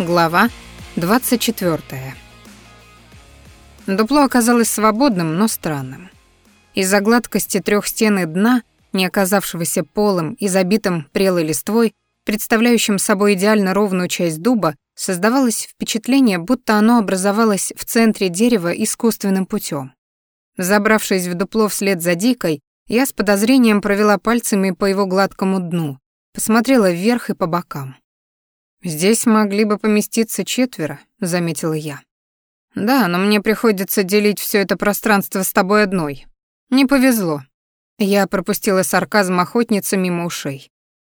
Глава 24. Дупло оказалось свободным, но странным. Из-за гладкости трех стен и дна, не оказавшегося полым и забитым прелой листвой, представляющим собой идеально ровную часть дуба, создавалось впечатление, будто оно образовалось в центре дерева искусственным путем. Забравшись в дупло вслед за дикой, я с подозрением провела пальцами по его гладкому дну, посмотрела вверх и по бокам. «Здесь могли бы поместиться четверо», — заметила я. «Да, но мне приходится делить все это пространство с тобой одной. Не повезло». Я пропустила сарказм охотницы мимо ушей.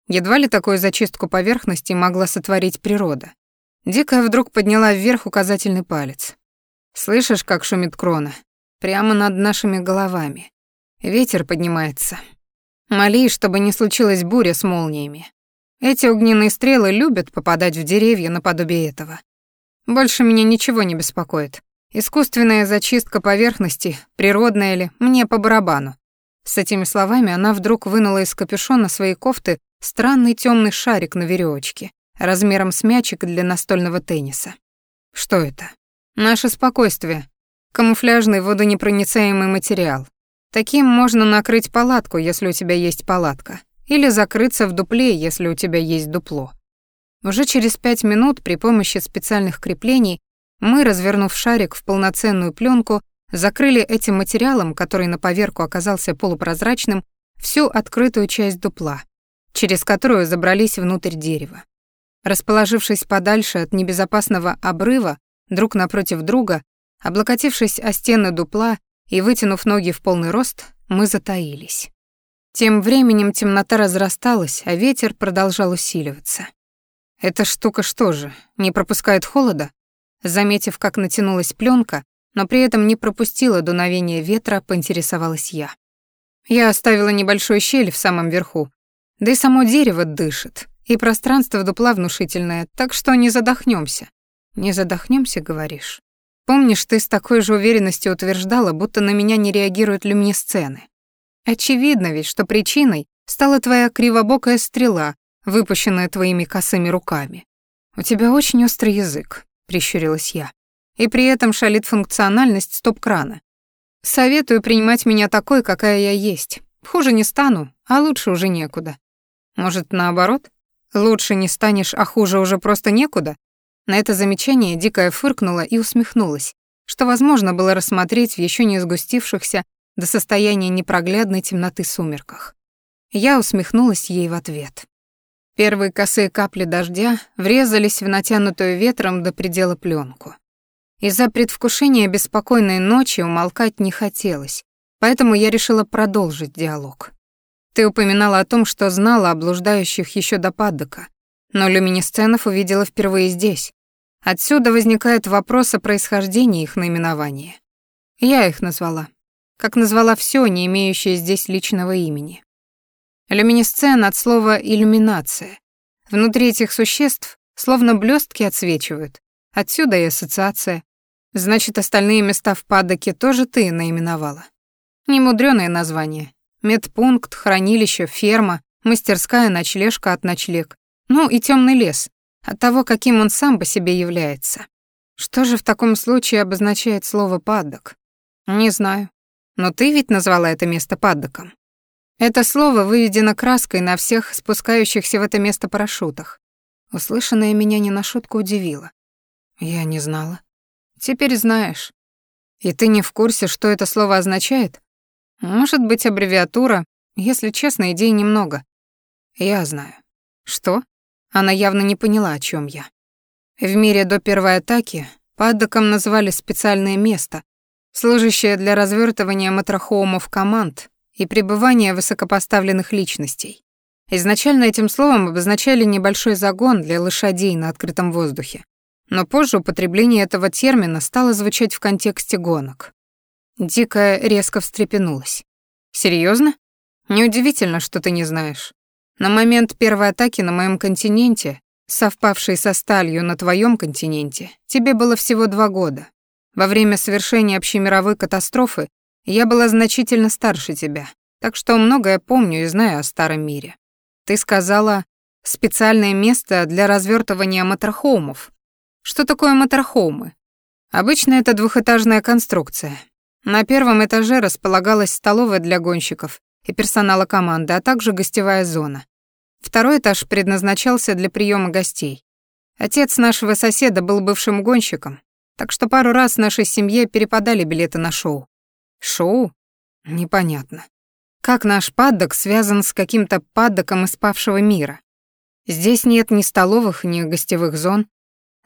Едва ли такую зачистку поверхности могла сотворить природа. Дикая вдруг подняла вверх указательный палец. «Слышишь, как шумит крона? Прямо над нашими головами. Ветер поднимается. Моли, чтобы не случилась буря с молниями. Эти огненные стрелы любят попадать в деревья наподобие этого. Больше меня ничего не беспокоит. Искусственная зачистка поверхности, природная ли, мне по барабану. С этими словами она вдруг вынула из капюшона своей кофты странный темный шарик на веревочке, размером с мячик для настольного тенниса. Что это? Наше спокойствие. Камуфляжный водонепроницаемый материал. Таким можно накрыть палатку, если у тебя есть палатка или закрыться в дупле, если у тебя есть дупло. Уже через пять минут при помощи специальных креплений мы, развернув шарик в полноценную пленку, закрыли этим материалом, который на поверку оказался полупрозрачным, всю открытую часть дупла, через которую забрались внутрь дерева. Расположившись подальше от небезопасного обрыва, друг напротив друга, облокотившись о стены дупла и вытянув ноги в полный рост, мы затаились. Тем временем темнота разрасталась, а ветер продолжал усиливаться. Эта штука что же, не пропускает холода? Заметив, как натянулась пленка, но при этом не пропустила дуновение ветра, поинтересовалась я. Я оставила небольшую щель в самом верху, да и само дерево дышит, и пространство дупла внушительное, так что не задохнемся. Не задохнемся, говоришь? Помнишь, ты с такой же уверенностью утверждала, будто на меня не реагируют люминесцены? Очевидно ведь, что причиной стала твоя кривобокая стрела, выпущенная твоими косыми руками. У тебя очень острый язык, прищурилась я. И при этом шалит функциональность стоп-крана. Советую принимать меня такой, какая я есть. Хуже не стану, а лучше уже некуда. Может, наоборот? Лучше не станешь, а хуже уже просто некуда? На это замечание Дикая фыркнула и усмехнулась, что возможно было рассмотреть в еще не сгустившихся до состояния непроглядной темноты сумерках. Я усмехнулась ей в ответ. Первые косые капли дождя врезались в натянутую ветром до предела пленку. Из-за предвкушения беспокойной ночи умолкать не хотелось, поэтому я решила продолжить диалог. Ты упоминала о том, что знала о блуждающих еще до паддока, но люминесценов увидела впервые здесь. Отсюда возникает вопрос о происхождении их наименования. Я их назвала как назвала все, не имеющее здесь личного имени. Люминесцен от слова «иллюминация». Внутри этих существ словно блестки отсвечивают. Отсюда и ассоциация. Значит, остальные места в падоке тоже ты наименовала. Немудрёное название. Медпункт, хранилище, ферма, мастерская, ночлежка от ночлег. Ну и темный лес, от того, каким он сам по себе является. Что же в таком случае обозначает слово «падок»? Не знаю. Но ты ведь назвала это место паддоком. Это слово выведено краской на всех спускающихся в это место парашютах. Услышанное меня не на шутку удивило. Я не знала. Теперь знаешь. И ты не в курсе, что это слово означает? Может быть, аббревиатура. Если честно, идей немного. Я знаю. Что? Она явно не поняла, о чем я. В мире до первой атаки паддоком называли специальное место, служащая для развертывания матрахоумов команд и пребывания высокопоставленных личностей. Изначально этим словом обозначали небольшой загон для лошадей на открытом воздухе, но позже употребление этого термина стало звучать в контексте гонок. Дикая резко встрепенулась. «Серьёзно? Неудивительно, что ты не знаешь. На момент первой атаки на моем континенте, совпавшей со сталью на твоем континенте, тебе было всего два года. Во время совершения общемировой катастрофы я была значительно старше тебя, так что многое помню и знаю о старом мире. Ты сказала «специальное место для развертывания матрахоумов». Что такое моторхоумы? Обычно это двухэтажная конструкция. На первом этаже располагалась столовая для гонщиков и персонала команды, а также гостевая зона. Второй этаж предназначался для приема гостей. Отец нашего соседа был бывшим гонщиком, так что пару раз нашей семье перепадали билеты на шоу. Шоу? Непонятно. Как наш паддок связан с каким-то паддоком из павшего мира? Здесь нет ни столовых, ни гостевых зон,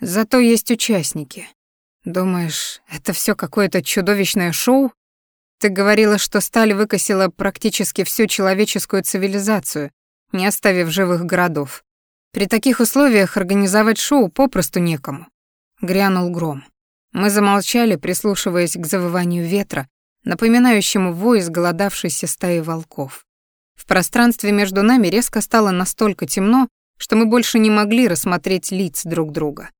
зато есть участники. Думаешь, это все какое-то чудовищное шоу? Ты говорила, что сталь выкосила практически всю человеческую цивилизацию, не оставив живых городов. При таких условиях организовать шоу попросту некому. Грянул гром. Мы замолчали, прислушиваясь к завыванию ветра, напоминающему вой изголодавшейся стаи волков. В пространстве между нами резко стало настолько темно, что мы больше не могли рассмотреть лиц друг друга.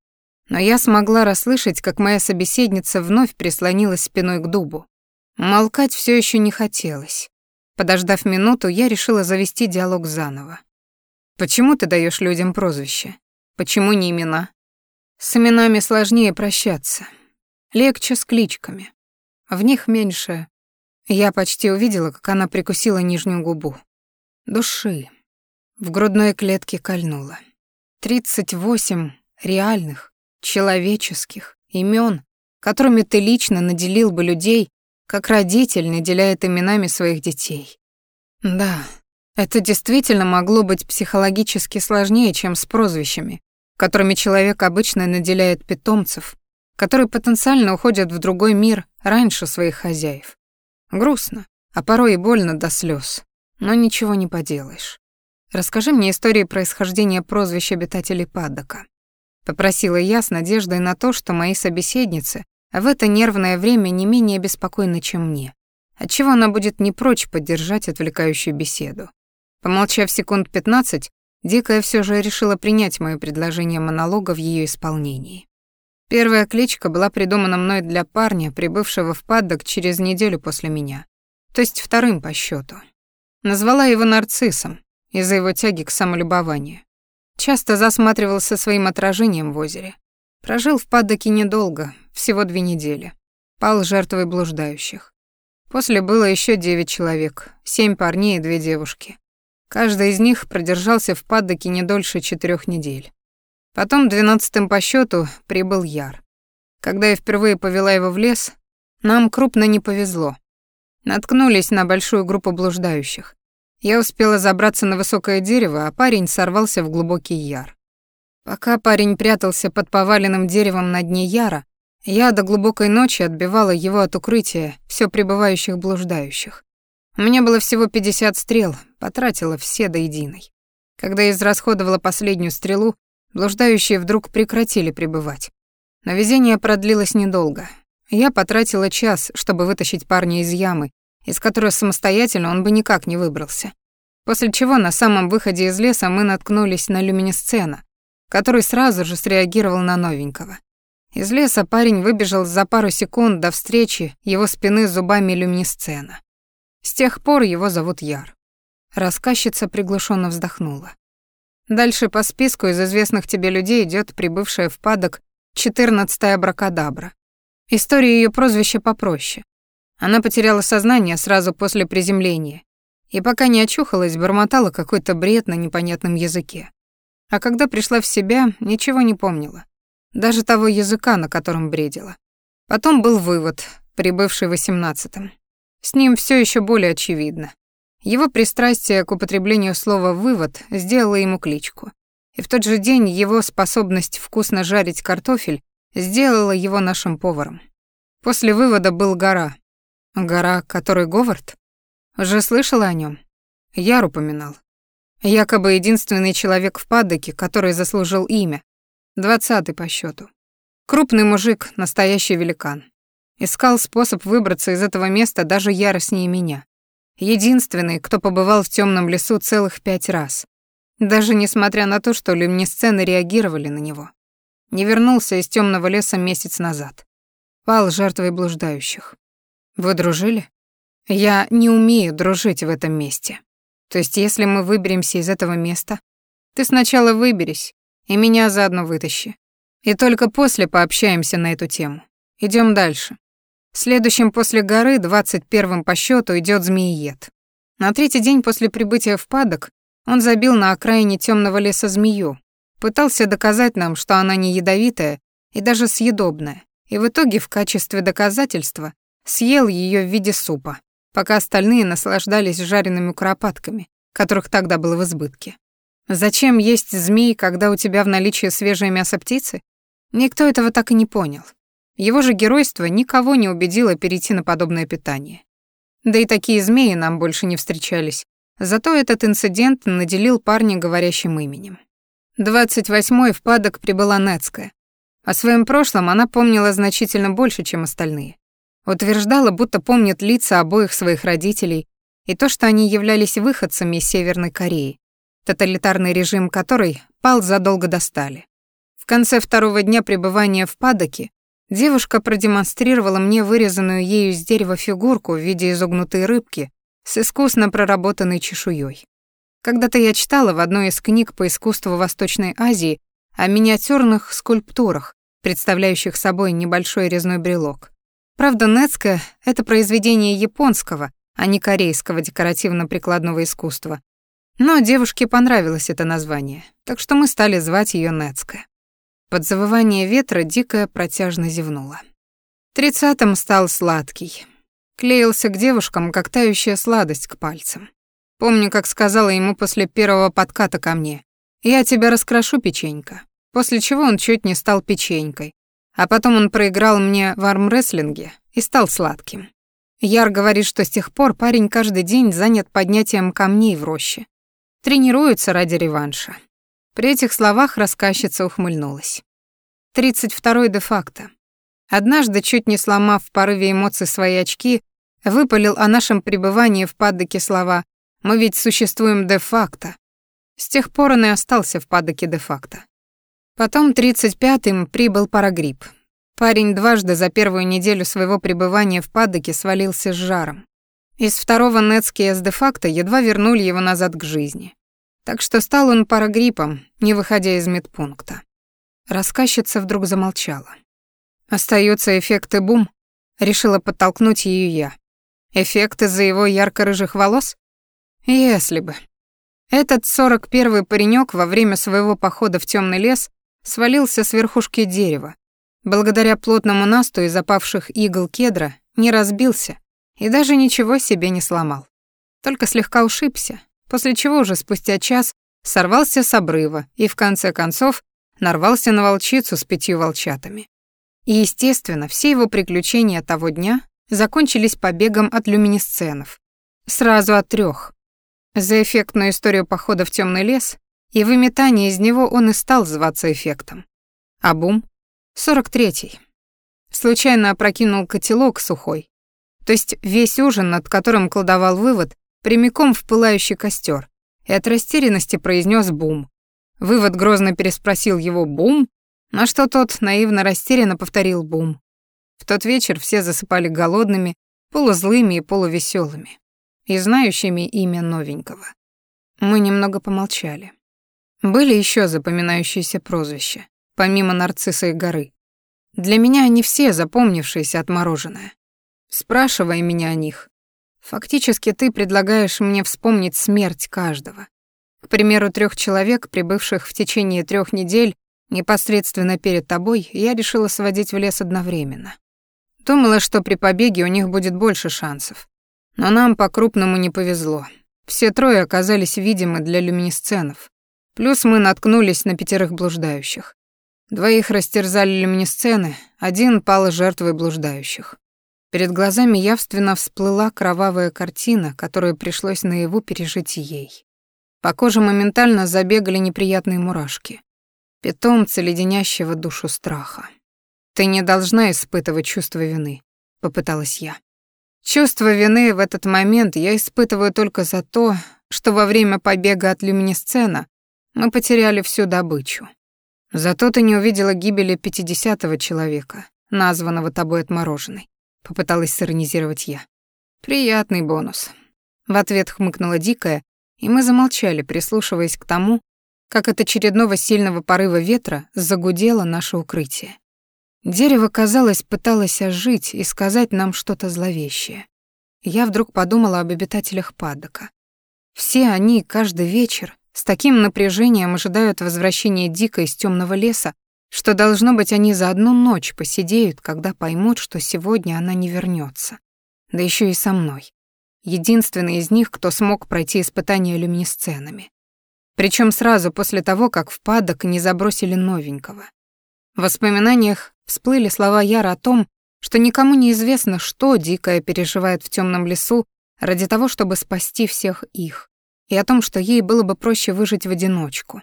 Но я смогла расслышать, как моя собеседница вновь прислонилась спиной к дубу. Молкать все еще не хотелось. Подождав минуту, я решила завести диалог заново. «Почему ты даешь людям прозвище? Почему не имена?» «С именами сложнее прощаться. Легче с кличками. В них меньше...» Я почти увидела, как она прикусила нижнюю губу. Души. В грудной клетке кольнуло. Тридцать восемь реальных, человеческих имен, которыми ты лично наделил бы людей, как родитель наделяет именами своих детей. Да, это действительно могло быть психологически сложнее, чем с прозвищами, которыми человек обычно наделяет питомцев, которые потенциально уходят в другой мир раньше своих хозяев. Грустно, а порой и больно до слез, но ничего не поделаешь. Расскажи мне истории происхождения прозвищ обитателей Паддока. Попросила я с надеждой на то, что мои собеседницы в это нервное время не менее беспокойны, чем мне. Отчего она будет не прочь поддержать отвлекающую беседу. Помолчав секунд пятнадцать, Дикая все же решила принять моё предложение монолога в ее исполнении. Первая кличка была придумана мной для парня, прибывшего в паддок через неделю после меня, то есть вторым по счету. Назвала его нарциссом из-за его тяги к самолюбованию. Часто засматривался своим отражением в озере. Прожил в паддоке недолго, всего две недели. Пал жертвой блуждающих. После было еще девять человек, семь парней и две девушки. Каждый из них продержался в паддоке не дольше четырех недель. Потом двенадцатым по счету прибыл Яр. Когда я впервые повела его в лес, нам крупно не повезло. Наткнулись на большую группу блуждающих. Я успела забраться на высокое дерево, а парень сорвался в глубокий яр. Пока парень прятался под поваленным деревом на дне яра, я до глубокой ночи отбивала его от укрытия все пребывающих блуждающих. У меня было всего 50 стрел, потратила все до единой. Когда я израсходовала последнюю стрелу, блуждающие вдруг прекратили пребывать. Но везение продлилось недолго. Я потратила час, чтобы вытащить парня из ямы, из которой самостоятельно он бы никак не выбрался. После чего на самом выходе из леса мы наткнулись на люминесцена, который сразу же среагировал на новенького. Из леса парень выбежал за пару секунд до встречи его спины зубами люминесцена. С тех пор его зовут Яр. Рассказчица приглушенно вздохнула. Дальше по списку из известных тебе людей идет прибывшая в падок четырнадцатая абракадабра. История ее прозвища попроще. Она потеряла сознание сразу после приземления и пока не очухалась, бормотала какой-то бред на непонятном языке. А когда пришла в себя, ничего не помнила. Даже того языка, на котором бредила. Потом был вывод, прибывший восемнадцатым. С ним все еще более очевидно. Его пристрастие к употреблению слова «вывод» сделало ему кличку. И в тот же день его способность вкусно жарить картофель сделала его нашим поваром. После вывода был гора, Гора, который Говард? Уже слышала о нем? Яр упоминал. Якобы единственный человек в паддоке, который заслужил имя. Двадцатый по счету. Крупный мужик, настоящий великан. Искал способ выбраться из этого места даже яростнее меня. Единственный, кто побывал в темном лесу целых пять раз. Даже несмотря на то, что люминесцены реагировали на него. Не вернулся из темного леса месяц назад. Пал жертвой блуждающих. Вы дружили? Я не умею дружить в этом месте. То есть, если мы выберемся из этого места, ты сначала выберись и меня заодно вытащи. И только после пообщаемся на эту тему. Идем дальше. Следующим после горы, двадцать первым по счету, идет змеиед. На третий день после прибытия в падок он забил на окраине темного леса змею, пытался доказать нам, что она не ядовитая и даже съедобная, и в итоге в качестве доказательства съел ее в виде супа, пока остальные наслаждались жареными куропатками, которых тогда было в избытке. Зачем есть змей, когда у тебя в наличии свежее мясо птицы? Никто этого так и не понял. Его же геройство никого не убедило перейти на подобное питание. Да и такие змеи нам больше не встречались. Зато этот инцидент наделил парня говорящим именем. 28-й в падок прибыла Нецкая. О своем прошлом она помнила значительно больше, чем остальные. Утверждала, будто помнит лица обоих своих родителей и то, что они являлись выходцами из Северной Кореи, тоталитарный режим которой пал задолго до стали. В конце второго дня пребывания в падоке девушка продемонстрировала мне вырезанную ею из дерева фигурку в виде изогнутой рыбки с искусно проработанной чешуей. Когда-то я читала в одной из книг по искусству Восточной Азии о миниатюрных скульптурах, представляющих собой небольшой резной брелок. Правда, Нецка — это произведение японского, а не корейского декоративно-прикладного искусства. Но девушке понравилось это название, так что мы стали звать ее Нецка. Под завывание ветра Дикая протяжно зевнула. Тридцатым стал сладкий. Клеился к девушкам, как тающая сладость к пальцам. Помню, как сказала ему после первого подката ко мне. «Я тебя раскрошу, печенька». После чего он чуть не стал печенькой. А потом он проиграл мне в армрестлинге и стал сладким. Яр говорит, что с тех пор парень каждый день занят поднятием камней в роще. Тренируется ради реванша. При этих словах рассказчица ухмыльнулась. 32-й де-факто. Однажды, чуть не сломав в порыве эмоций свои очки, выпалил о нашем пребывании в падоке слова «Мы ведь существуем де-факто». С тех пор он и остался в падоке де-факто. Потом 35-м прибыл парагрипп. Парень дважды за первую неделю своего пребывания в падоке свалился с жаром. Из второго Нетския с де-факто едва вернули его назад к жизни. Так что стал он парагриппом, не выходя из медпункта. Рассказчица вдруг замолчала. Остается эффект и бум, решила подтолкнуть ее я. Эффект из-за его ярко-рыжих волос? Если бы. Этот сорок первый паренек во время своего похода в темный лес свалился с верхушки дерева. Благодаря плотному насту из опавших игл кедра не разбился и даже ничего себе не сломал. Только слегка ушибся, после чего уже спустя час сорвался с обрыва и в конце концов нарвался на волчицу с пятью волчатами. И, естественно, все его приключения того дня закончились побегом от люминесценов. Сразу от трех. За эффектную историю похода в темный лес и выметание из него он и стал зваться эффектом. А бум? 43-й. Случайно опрокинул котелок сухой. То есть весь ужин, над которым кладовал вывод, прямиком в пылающий костер, и от растерянности произнес бум. Вывод грозно переспросил его «бум?», на что тот наивно растерянно повторил «бум». В тот вечер все засыпали голодными, полузлыми и полувеселыми и знающими имя новенького. Мы немного помолчали. Были еще запоминающиеся прозвища, помимо нарцисса и горы. Для меня они все запомнившиеся отмороженное. Спрашивая меня о них, фактически ты предлагаешь мне вспомнить смерть каждого. К примеру, трех человек, прибывших в течение трех недель непосредственно перед тобой, я решила сводить в лес одновременно. Думала, что при побеге у них будет больше шансов. Но нам по-крупному не повезло. Все трое оказались видимы для люминесценов. Плюс мы наткнулись на пятерых блуждающих. Двоих растерзали люминесцены, один пал жертвой блуждающих. Перед глазами явственно всплыла кровавая картина, которую пришлось наяву пережить ей. По коже моментально забегали неприятные мурашки. Питомцы леденящего душу страха. «Ты не должна испытывать чувство вины», — попыталась я. Чувство вины в этот момент я испытываю только за то, что во время побега от люминесцена мы потеряли всю добычу. Зато ты не увидела гибели пятидесятого человека, названного тобой отмороженной. Попыталась сиронизировать я. Приятный бонус. В ответ хмыкнула Дикая, и мы замолчали, прислушиваясь к тому, как от очередного сильного порыва ветра загудело наше укрытие. Дерево, казалось, пыталось ожить и сказать нам что-то зловещее. Я вдруг подумала об обитателях Паддока. Все они каждый вечер с таким напряжением ожидают возвращения Дика из темного леса, что, должно быть, они за одну ночь посидеют, когда поймут, что сегодня она не вернется. Да еще и со мной. Единственный из них, кто смог пройти испытания люминесценами. Причем сразу после того, как в падок не забросили новенького. В воспоминаниях всплыли слова Яра о том, что никому не известно, что Дикая переживает в темном лесу ради того, чтобы спасти всех их, и о том, что ей было бы проще выжить в одиночку.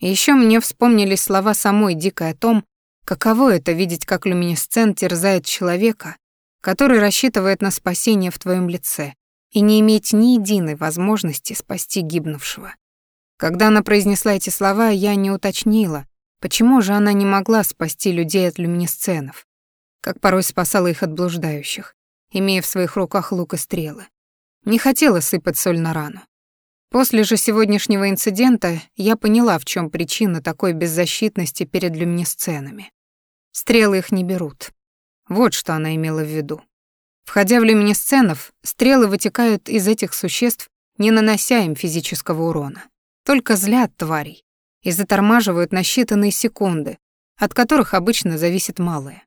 Еще мне вспомнились слова самой Дикой о том, каково это видеть, как люминесцент терзает человека, который рассчитывает на спасение в твоем лице, и не иметь ни единой возможности спасти гибнувшего. Когда она произнесла эти слова, я не уточнила, почему же она не могла спасти людей от люминесценов, как порой спасала их от блуждающих, имея в своих руках лук и стрелы. Не хотела сыпать соль на рану. После же сегодняшнего инцидента я поняла, в чем причина такой беззащитности перед люминесценами. Стрелы их не берут. Вот что она имела в виду. Входя в люминесценов, стрелы вытекают из этих существ, не нанося им физического урона. Только злят тварей и затормаживают на считанные секунды, от которых обычно зависит малое.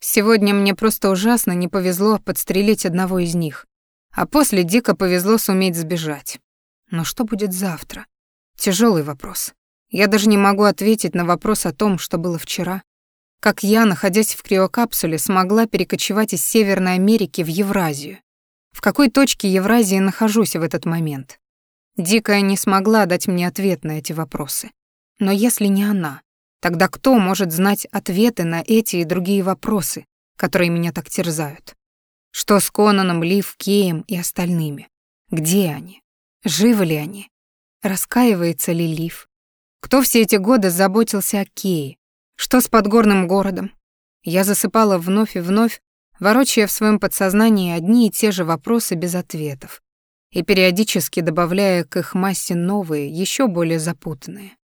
Сегодня мне просто ужасно не повезло подстрелить одного из них, а после дико повезло суметь сбежать. Но что будет завтра? Тяжелый вопрос. Я даже не могу ответить на вопрос о том, что было вчера. Как я, находясь в криокапсуле, смогла перекочевать из Северной Америки в Евразию? В какой точке Евразии нахожусь в этот момент? Дикая не смогла дать мне ответ на эти вопросы. Но если не она, тогда кто может знать ответы на эти и другие вопросы, которые меня так терзают? Что с Конаном, Лив, Кеем и остальными? Где они? Живы ли они? Раскаивается ли Лив? Кто все эти годы заботился о Кее? Что с подгорным городом? Я засыпала вновь и вновь, ворочая в своем подсознании одни и те же вопросы без ответов и периодически добавляя к их массе новые, еще более запутанные.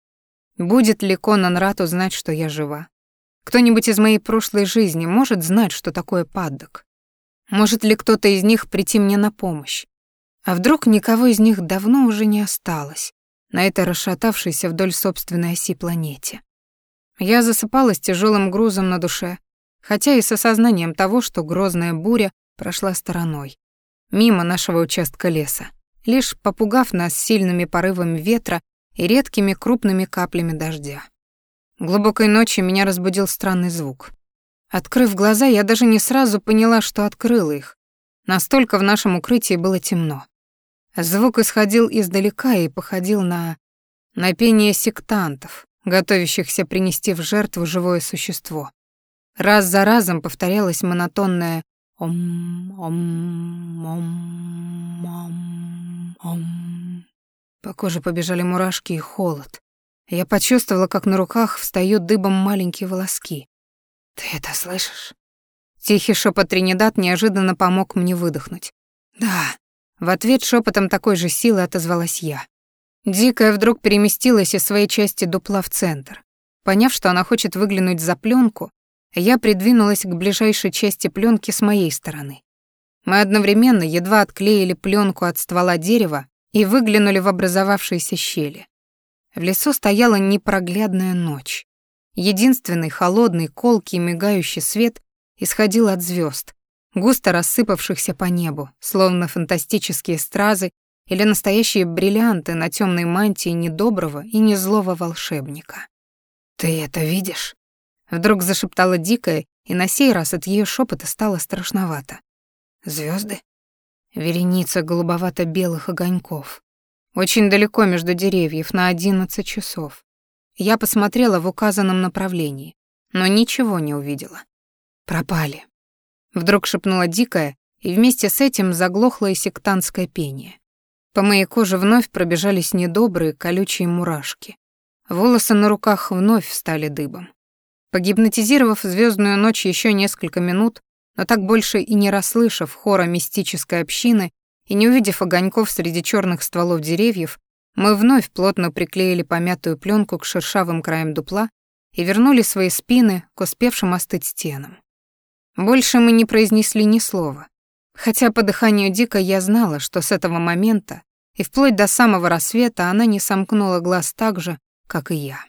Будет ли Конан рад узнать, что я жива? Кто-нибудь из моей прошлой жизни может знать, что такое паддок? Может ли кто-то из них прийти мне на помощь? А вдруг никого из них давно уже не осталось на этой расшатавшейся вдоль собственной оси планете? Я засыпала с тяжелым грузом на душе, хотя и с осознанием того, что грозная буря прошла стороной, мимо нашего участка леса, лишь попугав нас сильными порывами ветра и редкими крупными каплями дождя. Глубокой ночью меня разбудил странный звук. Открыв глаза, я даже не сразу поняла, что открыла их. Настолько в нашем укрытии было темно. Звук исходил издалека и походил на... на пение сектантов, готовящихся принести в жертву живое существо. Раз за разом повторялось монотонное Ом, ом, ом, ом, ом. По коже побежали мурашки и холод. Я почувствовала, как на руках встают дыбом маленькие волоски. «Ты это слышишь?» Тихий шепот Тринидад неожиданно помог мне выдохнуть. «Да». В ответ шепотом такой же силы отозвалась я. Дикая вдруг переместилась из своей части дупла в центр. Поняв, что она хочет выглянуть за пленку, я придвинулась к ближайшей части пленки с моей стороны. Мы одновременно едва отклеили пленку от ствола дерева и выглянули в образовавшиеся щели. В лесу стояла непроглядная ночь. Единственный холодный, колкий, мигающий свет исходил от звезд, густо рассыпавшихся по небу, словно фантастические стразы или настоящие бриллианты на темной мантии недоброго и незлого волшебника. «Ты это видишь?» Вдруг зашептала дикая, и на сей раз от ее шепота стало страшновато. Звезды? Вереница голубовато-белых огоньков. Очень далеко между деревьев, на одиннадцать часов. Я посмотрела в указанном направлении, но ничего не увидела. Пропали. Вдруг шепнула дикая, и вместе с этим заглохло и сектантское пение. По моей коже вновь пробежались недобрые колючие мурашки. Волосы на руках вновь встали дыбом. Погипнотизировав звездную ночь еще несколько минут, но так больше и не расслышав хора мистической общины и не увидев огоньков среди черных стволов деревьев, Мы вновь плотно приклеили помятую пленку к шершавым краям дупла и вернули свои спины к успевшим остыть стенам. Больше мы не произнесли ни слова, хотя по дыханию Дика я знала, что с этого момента и вплоть до самого рассвета она не сомкнула глаз так же, как и я.